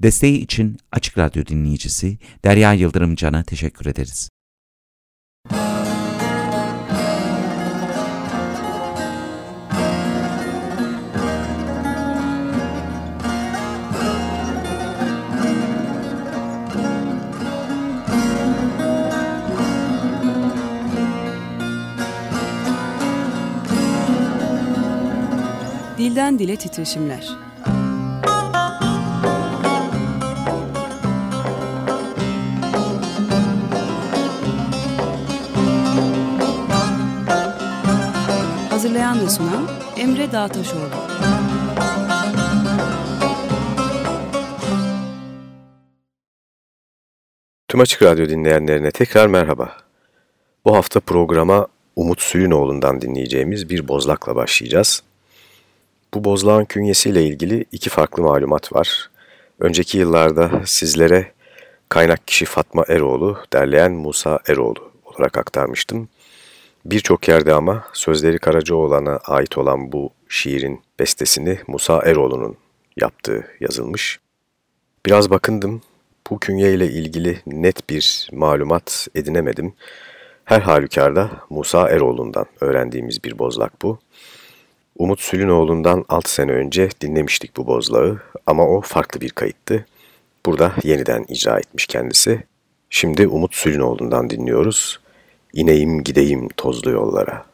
Desteği için Açık Radyo dinleyicisi Derya Yıldırım Can'a teşekkür ederiz. Dilden Dile Titreşimler Hazırlayan ve sunan Emre Dağtaşoğlu. Tüm Açık Radyo dinleyenlerine tekrar merhaba. Bu hafta programa Umut Sülünoğlu'ndan dinleyeceğimiz bir bozlakla başlayacağız. Bu bozlağın künyesiyle ilgili iki farklı malumat var. Önceki yıllarda sizlere kaynak kişi Fatma Eroğlu, derleyen Musa Eroğlu olarak aktarmıştım. Birçok yerde ama sözleri Karacaoğlan'a ait olan bu şiirin bestesini Musa Eroğlu'nun yaptığı yazılmış. Biraz bakındım, bu künye ile ilgili net bir malumat edinemedim. Her halükarda Musa Eroğlu'ndan öğrendiğimiz bir bozlak bu. Umut Sülünoğlu'ndan 6 sene önce dinlemiştik bu bozlağı ama o farklı bir kayıttı. Burada yeniden icra etmiş kendisi. Şimdi Umut Sülünoğlu'ndan dinliyoruz. İneyim gideyim tozlu yollara.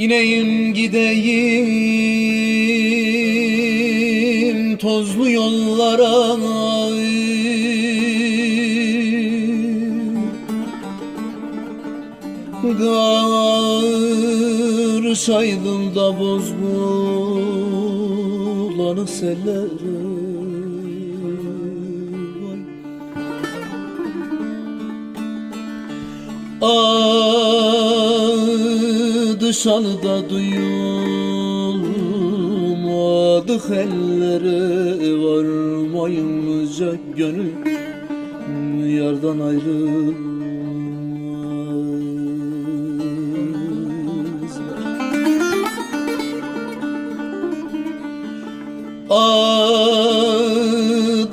İneyim gideyim tozlu yollara Gar saydım da bozbulanık selleri dışarıda duyulmadık ellere varmayınca gönül yardan ayrılmaz. Ah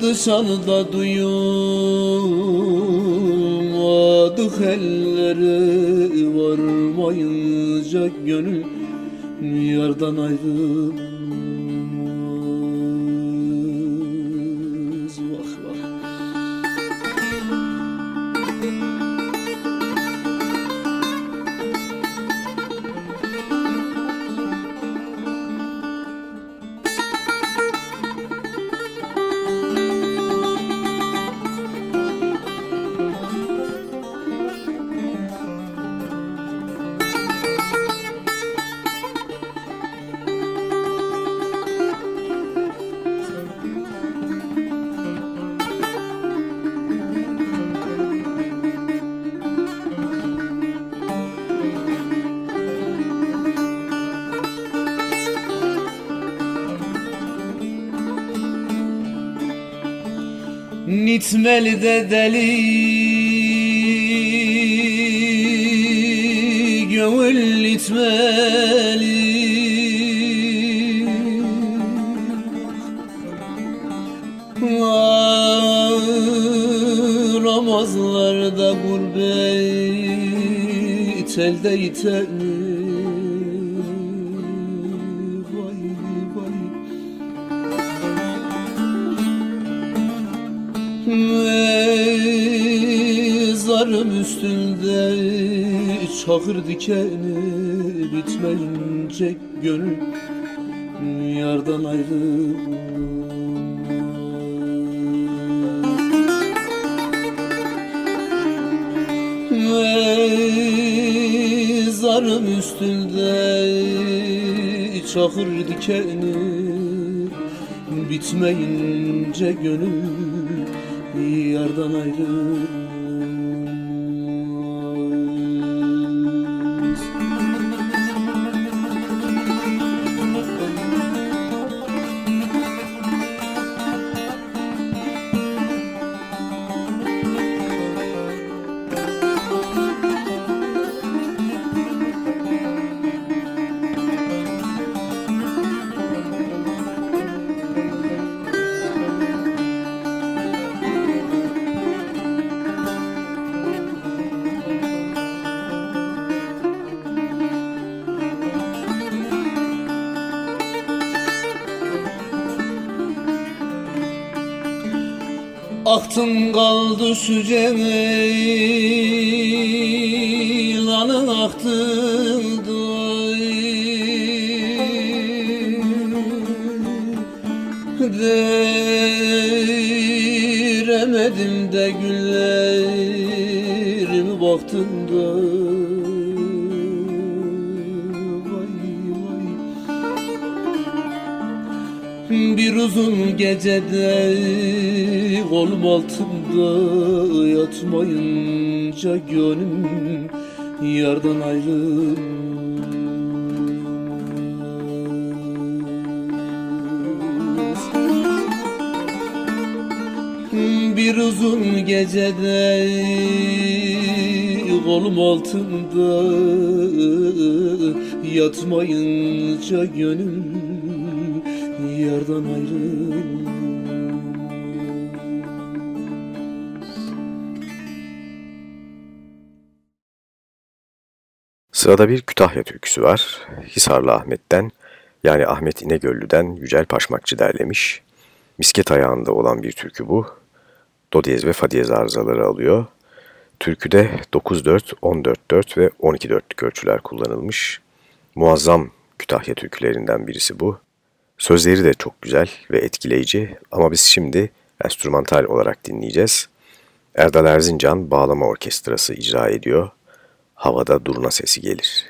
dışarıda duyulmadık gönül yardan ayrılmaz Nitmeli de deli Gönül nitmeli Ramazlarda gurbet elde yiteni Çakır dikeni bitmeyince gönül Yardan ayrılır Zarım üstünde çakır dikeni Bitmeyince gönül yardan ayrı şu Bir uzun gecede kolum altında yatmayınca gönlüm yardan ayrılmaz Sırada bir Kütahya türküsü var. Hisarlı Ahmet'ten yani Ahmet İnegöllü'den Yücel Paşmakçı derlemiş. Misket ayağında olan bir türkü bu. Do diyez ve fa diyez arızaları alıyor. Türküde 9-4, 14-4 ve 12-4'lük ölçüler kullanılmış. Muazzam Kütahya türkülerinden birisi bu. Sözleri de çok güzel ve etkileyici ama biz şimdi enstrümantal olarak dinleyeceğiz. Erdal Erzincan Bağlama Orkestrası icra ediyor. Havada durna sesi gelir.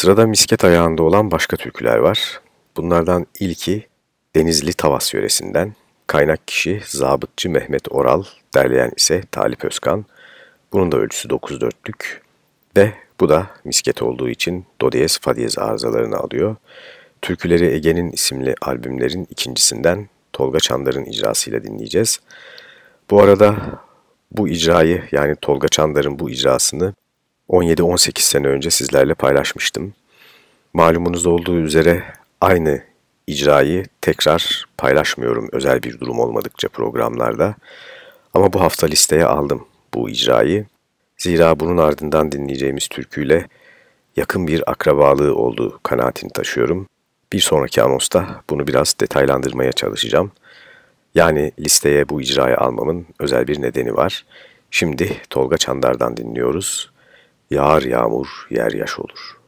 Sırada misket ayağında olan başka türküler var. Bunlardan ilki Denizli Tavas yöresinden. Kaynak kişi Zabıtçı Mehmet Oral, derleyen ise Talip Özkan. Bunun da ölçüsü 9-4'lük ve bu da misket olduğu için do diyez fa arızalarını alıyor. Türküleri Ege'nin isimli albümlerin ikincisinden Tolga Çandar'ın icrasıyla dinleyeceğiz. Bu arada bu icrayı yani Tolga Çandar'ın bu icrasını 17-18 sene önce sizlerle paylaşmıştım. Malumunuz olduğu üzere aynı icrayı tekrar paylaşmıyorum özel bir durum olmadıkça programlarda. Ama bu hafta listeye aldım bu icrayı. Zira bunun ardından dinleyeceğimiz türküyle yakın bir akrabalığı olduğu kanaatini taşıyorum. Bir sonraki anosta bunu biraz detaylandırmaya çalışacağım. Yani listeye bu icrayı almamın özel bir nedeni var. Şimdi Tolga Çandar'dan dinliyoruz. Yağar yağmur yer yaş olur.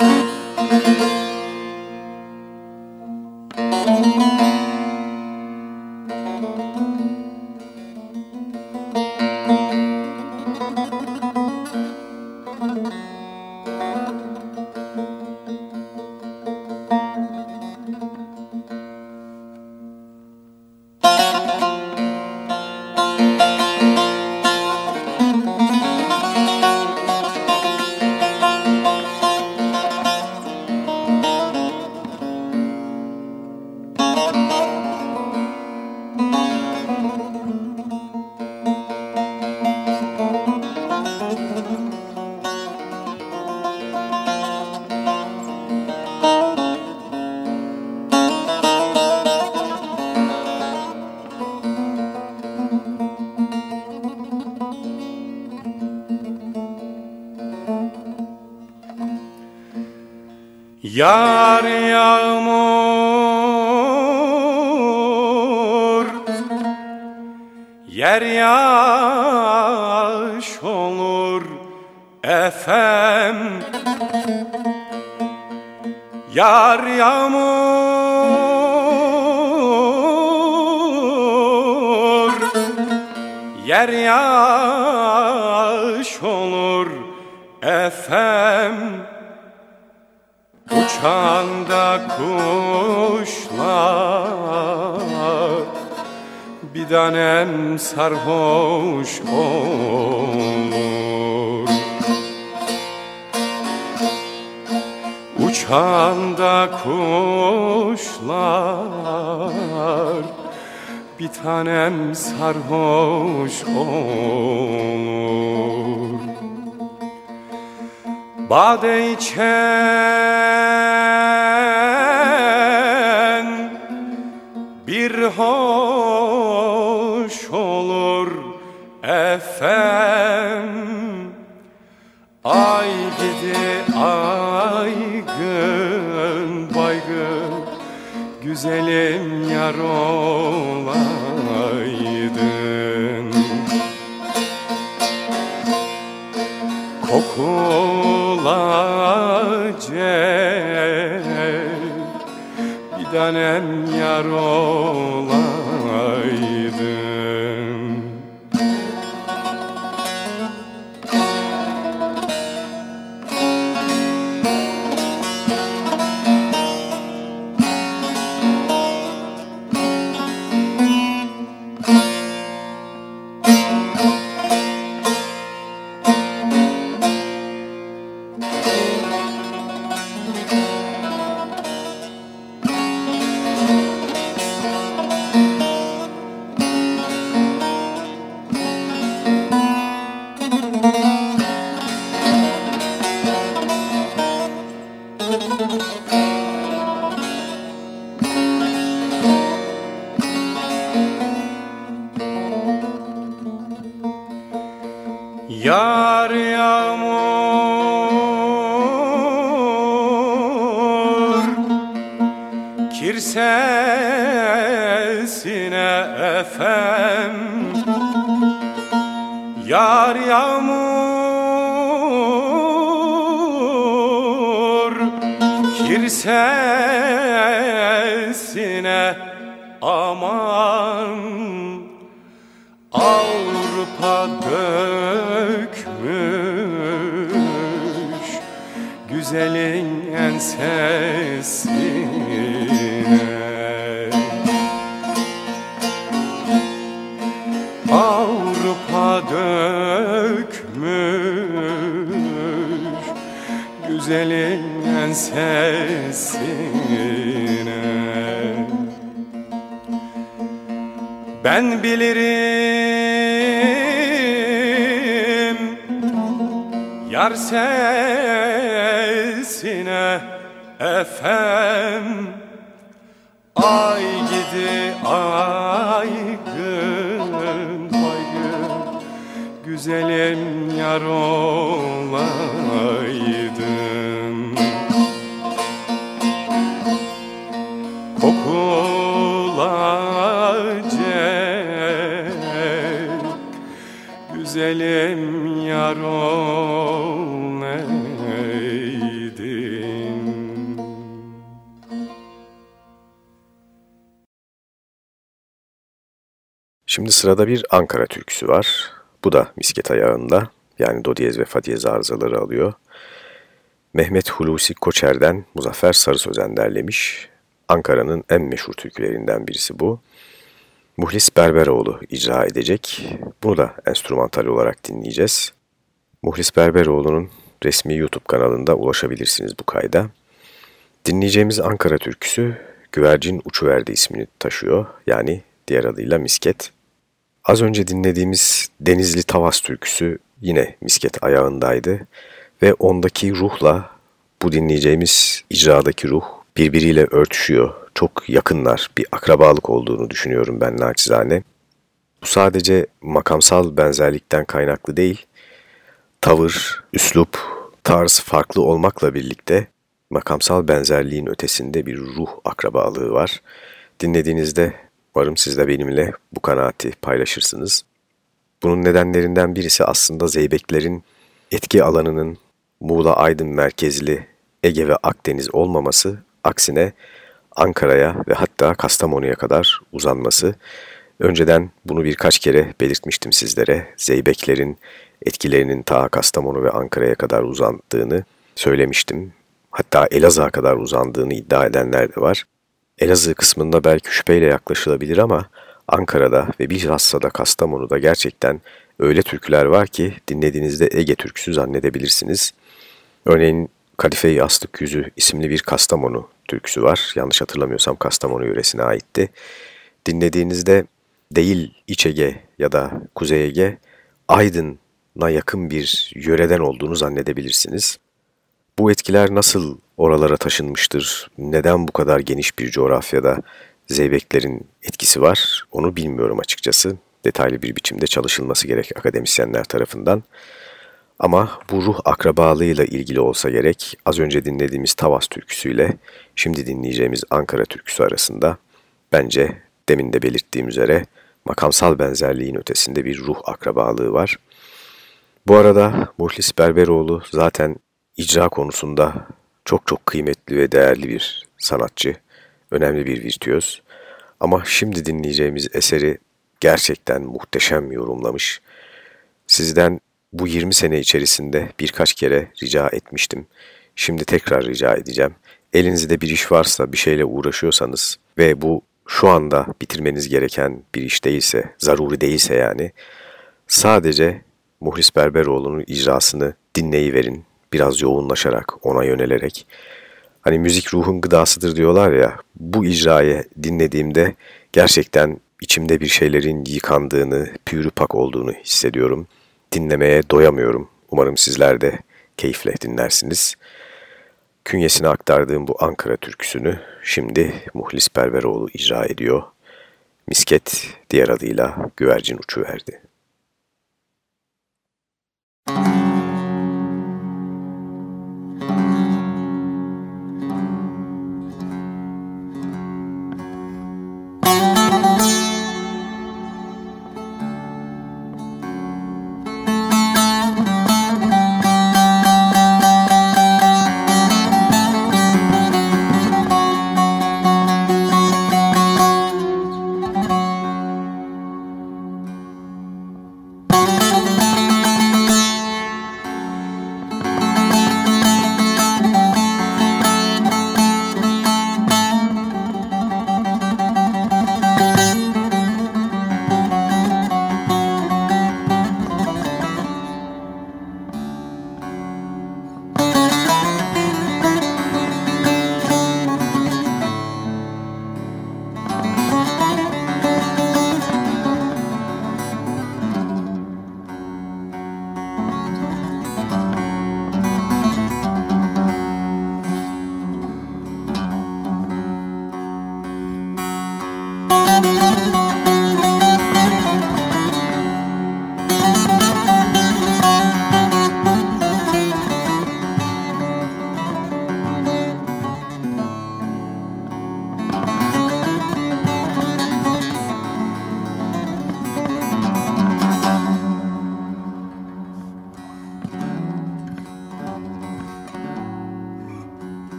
Müzik Yar yağmur Yer yaş olur efem. Yar yağmur Yer yaş olur efem Uçanda kuşlar Bir tanem sarhoş olur. Uçanda kuşlar Bir tanem sarhoş olur Bade içen bir hoş olur efem. Ay gidi aygın baygın Güzelim yar olaydın. Koku Bir tanem yar olaydın güzelin ensesine Ben bilirim Yar sesine efem. Ay gidi ay gün Güzelim yar olaydın Şimdi sırada bir Ankara türküsü var. Bu da misket ayağında. Yani do diyez ve fa diyez arızaları alıyor. Mehmet Hulusi Koçer'den Muzaffer Sarı Sözen derlemiş. Ankara'nın en meşhur türkülerinden birisi bu. Muhlis Berberoğlu icra edecek. Bunu da enstrümantal olarak dinleyeceğiz. Muhlis Berberoğlu'nun resmi YouTube kanalında ulaşabilirsiniz bu kayda. Dinleyeceğimiz Ankara türküsü Güvercin Uçuverdi ismini taşıyor. Yani diğer adıyla misket. Az önce dinlediğimiz Denizli Tavas türküsü yine misket ayağındaydı ve ondaki ruhla bu dinleyeceğimiz icradaki ruh birbiriyle örtüşüyor. Çok yakınlar, bir akrabalık olduğunu düşünüyorum ben naçizane. Bu sadece makamsal benzerlikten kaynaklı değil, tavır, üslup, tarz farklı olmakla birlikte makamsal benzerliğin ötesinde bir ruh akrabalığı var. Dinlediğinizde Umarım siz de benimle bu kanaati paylaşırsınız. Bunun nedenlerinden birisi aslında Zeybeklerin etki alanının Muğla Aydın merkezli Ege ve Akdeniz olmaması, aksine Ankara'ya ve hatta Kastamonu'ya kadar uzanması. Önceden bunu birkaç kere belirtmiştim sizlere. Zeybeklerin etkilerinin ta Kastamonu ve Ankara'ya kadar uzandığını söylemiştim. Hatta Elazığ'a kadar uzandığını iddia edenler de var. Elazığ kısmında belki şüpheyle yaklaşılabilir ama Ankara'da ve bilhassa da Kastamonu'da gerçekten öyle türküler var ki dinlediğinizde Ege türküsü zannedebilirsiniz. Örneğin Kadife-i Astık Yüzü isimli bir Kastamonu türküsü var. Yanlış hatırlamıyorsam Kastamonu yöresine aitti. Dinlediğinizde değil İç Ege ya da Kuzey Ege, Aydın'a yakın bir yöreden olduğunu zannedebilirsiniz. Bu etkiler nasıl oralara taşınmıştır, neden bu kadar geniş bir coğrafyada zeybeklerin etkisi var onu bilmiyorum açıkçası. Detaylı bir biçimde çalışılması gerek akademisyenler tarafından. Ama bu ruh akrabalığıyla ilgili olsa gerek az önce dinlediğimiz Tavas türküsüyle şimdi dinleyeceğimiz Ankara türküsü arasında bence demin de belirttiğim üzere makamsal benzerliğin ötesinde bir ruh akrabalığı var. Bu arada Muhlis Berberoğlu zaten icra konusunda çok çok kıymetli ve değerli bir sanatçı, önemli bir virtüöz. Ama şimdi dinleyeceğimiz eseri gerçekten muhteşem yorumlamış. Sizden bu 20 sene içerisinde birkaç kere rica etmiştim. Şimdi tekrar rica edeceğim. Elinizde bir iş varsa, bir şeyle uğraşıyorsanız ve bu şu anda bitirmeniz gereken bir iş değilse, zaruri değilse yani, sadece Muhlis Berberoğlu'nun icrasını dinleyiverin, biraz yoğunlaşarak, ona yönelerek. Hani müzik ruhun gıdasıdır diyorlar ya, bu icrayı dinlediğimde gerçekten içimde bir şeylerin yıkandığını, pürüpak olduğunu hissediyorum. Dinlemeye doyamıyorum. Umarım sizler de keyifle dinlersiniz. Künyesine aktardığım bu Ankara türküsünü şimdi Muhlis Perveroğlu icra ediyor. Misket diğer adıyla güvercin uçuverdi. Müzik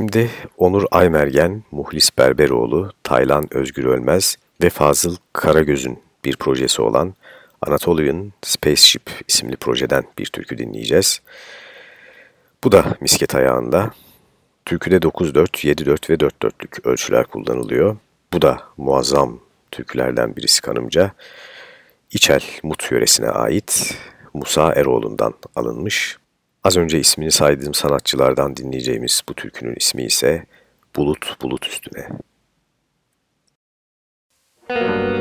Şimdi Onur Aymergen, Muhlis Berberoğlu, Taylan Özgür Ölmez ve Fazıl Karagöz'ün bir projesi olan Anatolian Spaceship isimli projeden bir türkü dinleyeceğiz. Bu da misket ayağında. Türküde 9-4, 7-4 ve 4-4'lük ölçüler kullanılıyor. Bu da muazzam türkülerden birisi kanımca. İçel Mut yöresine ait Musa Eroğlu'ndan alınmış. Az önce ismini saydığım sanatçılardan dinleyeceğimiz bu türkünün ismi ise Bulut Bulut Üstüne. Müzik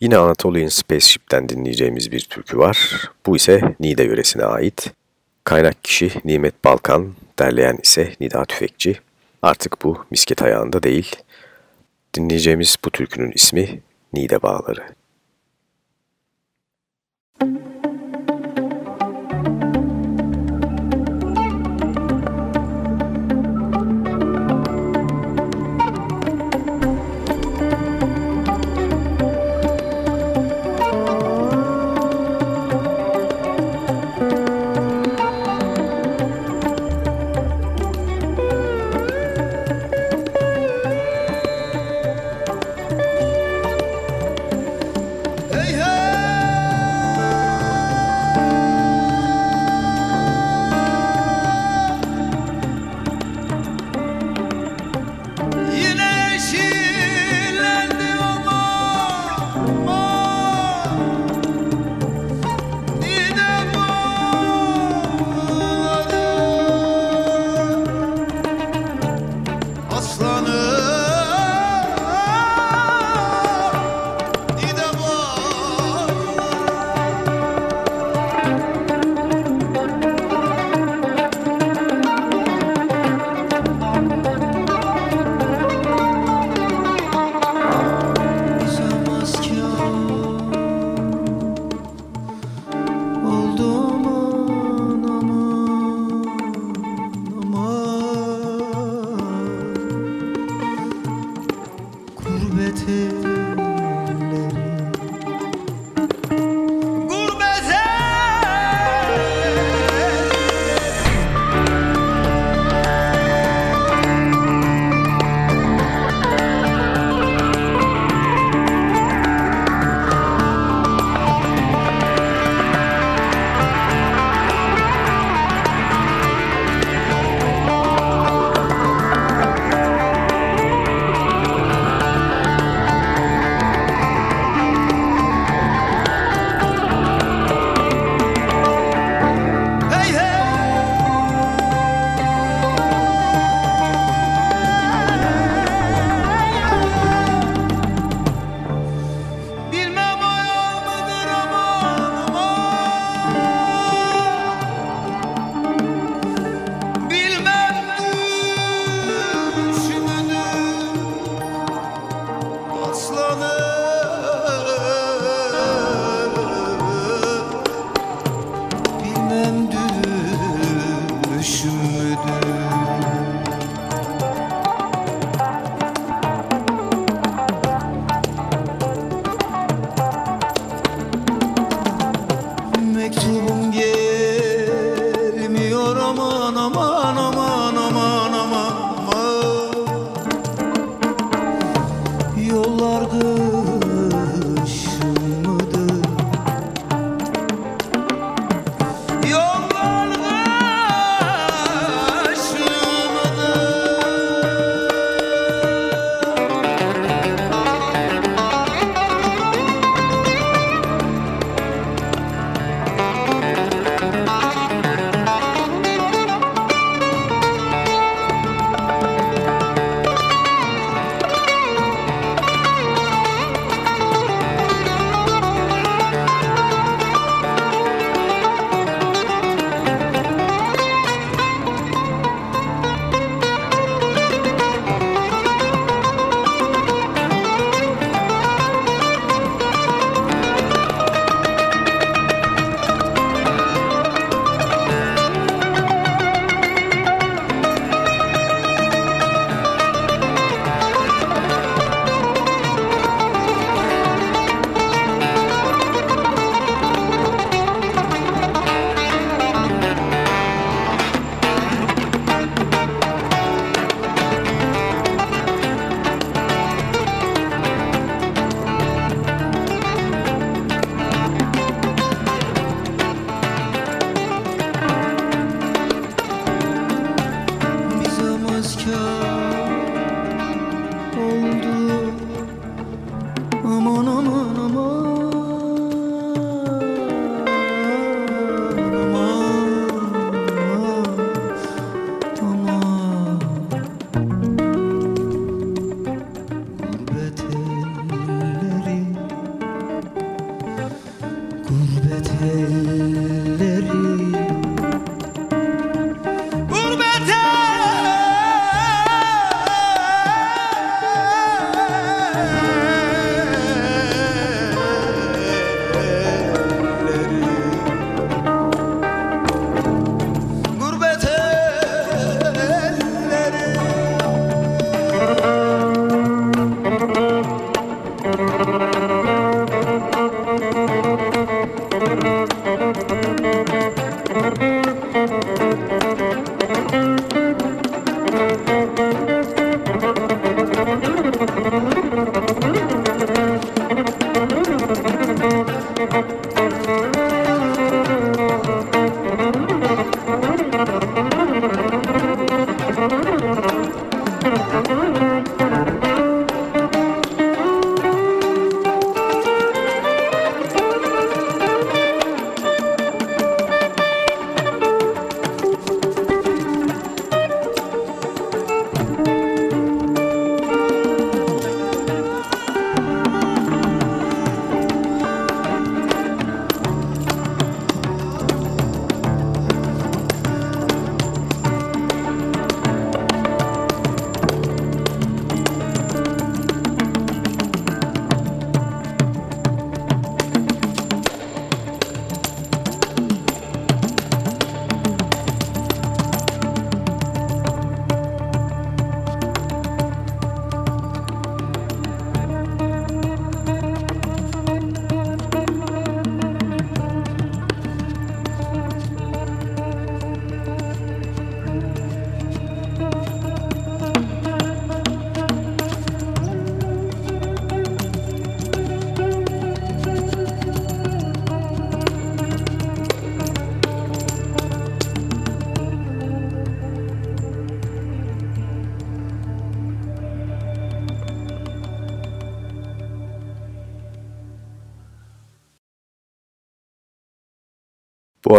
Yine Anatolian Spaceship'ten dinleyeceğimiz bir türkü var. Bu ise Niğde yöresine ait. Kaynak kişi Nimet Balkan, derleyen ise Nida Tüfekçi. Artık bu misket ayağında değil. Dinleyeceğimiz bu türkünün ismi Niğde Bağları. Gurbet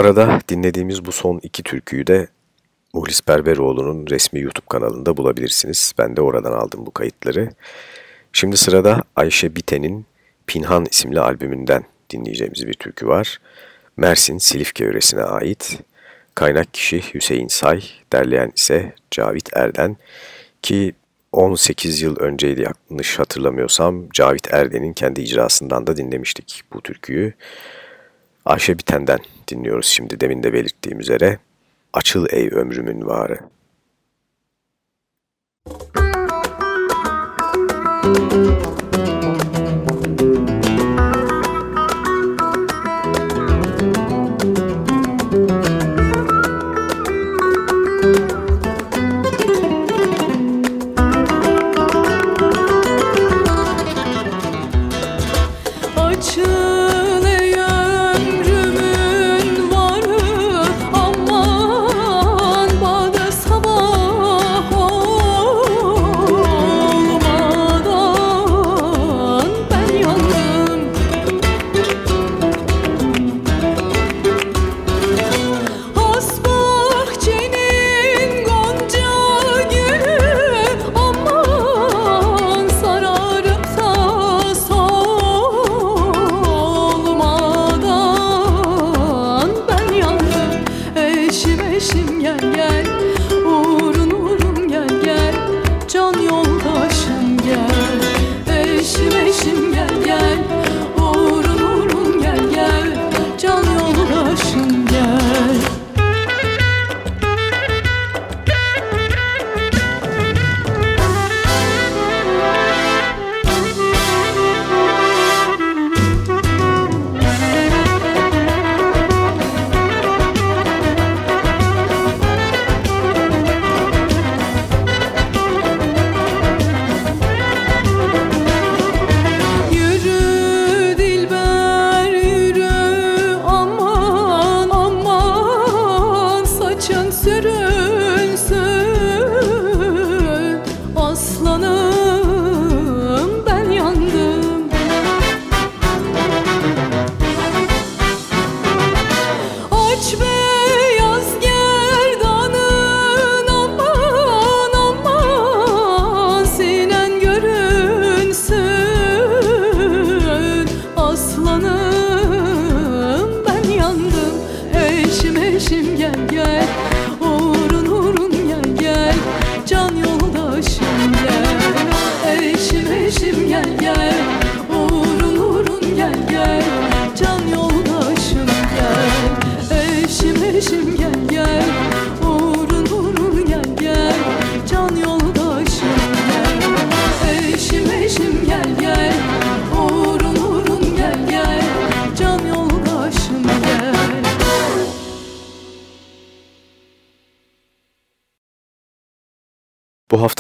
arada dinlediğimiz bu son iki türküyü de Muhlis Berberoğlu'nun resmi YouTube kanalında bulabilirsiniz. Ben de oradan aldım bu kayıtları. Şimdi sırada Ayşe Biten'in Pinhan isimli albümünden dinleyeceğimiz bir türkü var. Mersin Silifke yöresine ait. Kaynak kişi Hüseyin Say, derleyen ise Cavit Erden ki 18 yıl önceydi yanlış hatırlamıyorsam Cavit Erden'in kendi icrasından da dinlemiştik bu türküyü. Ayşe Biten'den dinliyoruz şimdi demin de belirttiğim üzere. Açıl ey ömrümün varı. Açıl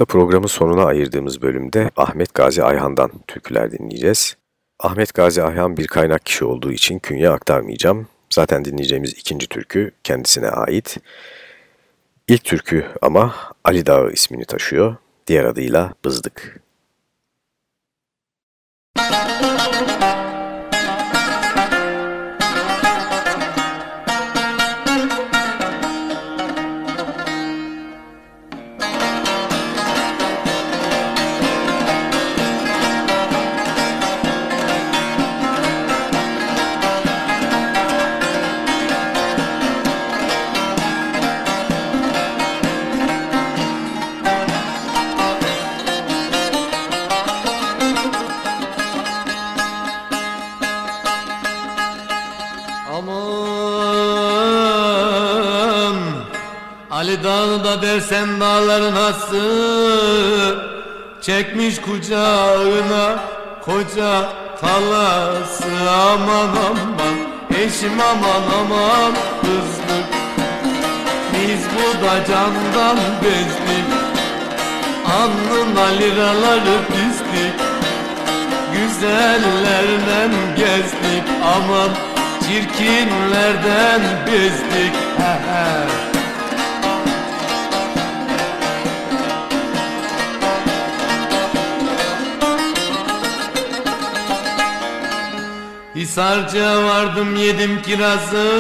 hafta programın sonuna ayırdığımız bölümde Ahmet Gazi Ayhan'dan türküler dinleyeceğiz. Ahmet Gazi Ayhan bir kaynak kişi olduğu için künye aktarmayacağım. Zaten dinleyeceğimiz ikinci türkü kendisine ait. İlk türkü ama Ali Dağı ismini taşıyor. Diğer adıyla Bızdık. Aman Ali Dağı'da dersen dağların hası. Çekmiş kucağına koca talası Aman aman eşim aman aman kızdık Biz bu da candan bezdik. Alnına liraları dizdik Güzellerden gezdik. Aman Çirkinlerden bezdik. He he. Hisarca vardım yedim kirazı.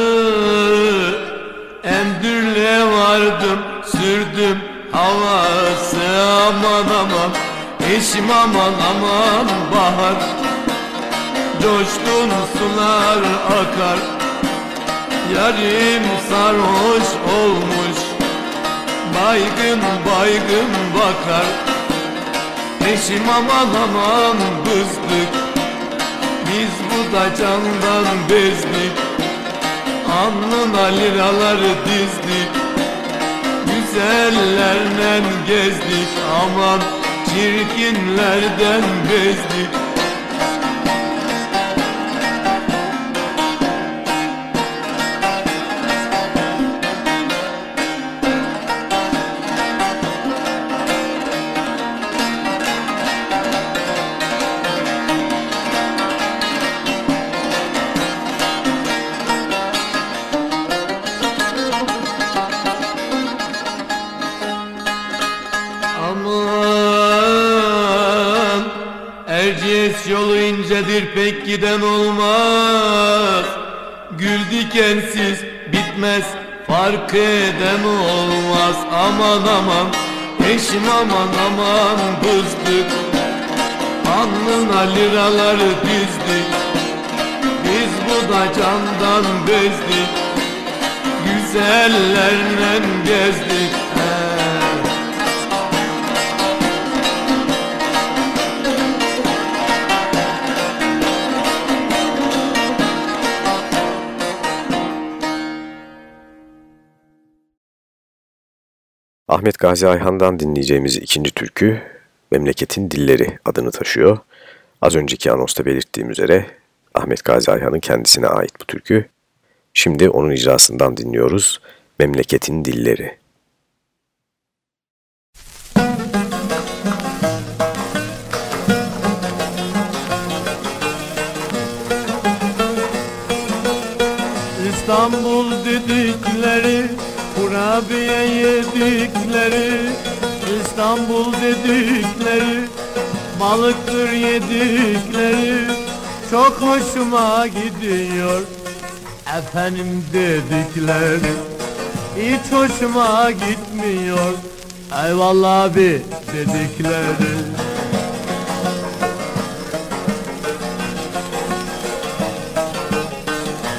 Endürle vardım sürdüm havası. Aman aman eşim aman aman bahar. Coşkun sular akar. Yarim sarhoş olmuş. Baygın baygın bakar. Eşim aman aman bızdık Biz bu da candan bezdik. Alnına liraları dizdik. Güzellerle gezdik. Aman çirkinlerden bezdik incedir pek giden olmaz. Gül dikensiz bitmez fark eden olmaz. Aman aman eşim aman aman bızdık Alnına liraları dizdik. Biz bu da candan bezdik. Güzellerle gezdik Ahmet Gazi Ayhan'dan dinleyeceğimiz ikinci türkü Memleketin Dilleri adını taşıyor. Az önceki anosta belirttiğim üzere Ahmet Gazi Ayhan'ın kendisine ait bu türkü. Şimdi onun icrasından dinliyoruz Memleketin Dilleri. İstanbul kurabiye yedikleri İstanbul dedikleri balıktır yedikleri. Çok hoşuma gidiyor efendim dedikleri. Hiç hoşuma gitmiyor eyvallah abi dedikleri.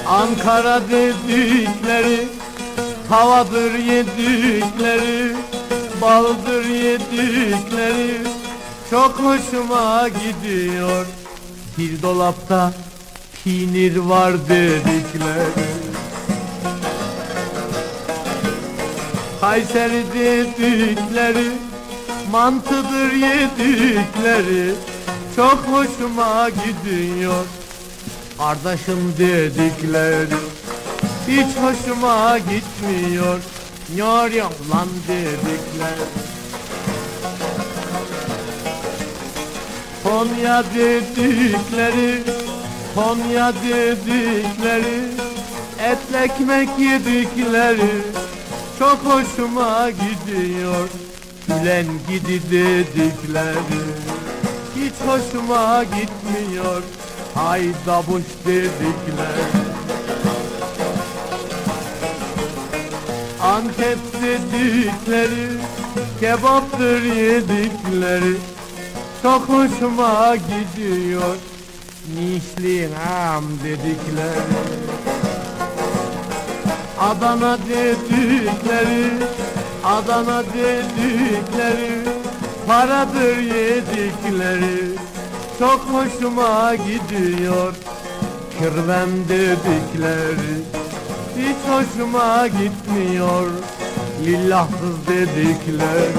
Ankara dedikleri Havadır yedikleri Baldır yedikleri Çok hoşuma gidiyor Bir dolapta peynir var dedikleri. Kayseri dedikleri Mantıdır yedikleri Çok hoşuma gidiyor Kardeşim dedikleri hiç hoşuma gitmiyor. Yar lan dedikleri Konya dedikleri Konya dedikleri Etli ekmek yedikleri Çok hoşuma gidiyor. Gülen gidi dedikleri Hiç hoşuma gitmiyor. Hayda boş dedikleri Antep dedikleri Kebaptır yedikleri. Çok hoşuma gidiyor Nişlinam dedikleri. Adana dedikleri Adana dedikleri. Paradır yedikleri. Çok hoşuma gidiyor Kırven dedikleri Hiç hoşuma gitmiyor Lillahsız dedikleri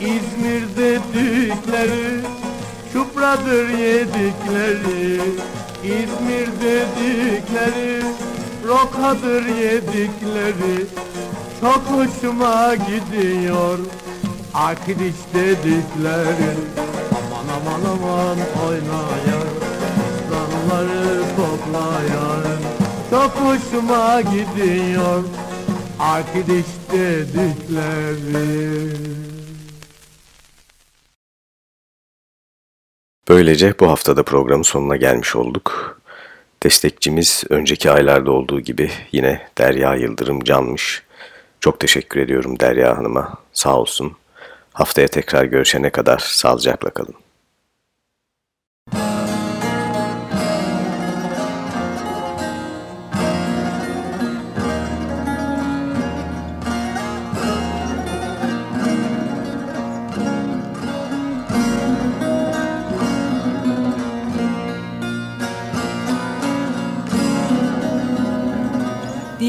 İzmir dedikleri Çupradır yedikleri. İzmir dedikleri Rokadır yedikleri. Çok hoşuma gidiyor Akidiş dedikleri. Aman aman aman oynayan Toplayan Çok gidiyor Akidiş dedikleri Böylece bu haftada programın sonuna gelmiş olduk. Destekçimiz önceki aylarda olduğu gibi yine Derya Yıldırım Canmış. Çok teşekkür ediyorum Derya Hanım'a. Sağ olsun. Haftaya tekrar görüşene kadar sağlıcakla kalın.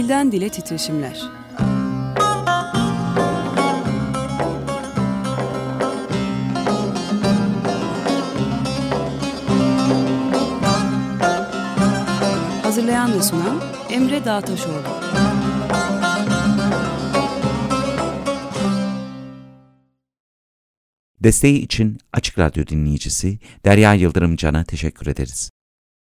Dilden dile titreşimler. Hazırlayan ve sunan Emre Dağtaşoğlu. Desteği için Açık Radyo dinleyicisi Derya Yıldırım Can'a teşekkür ederiz.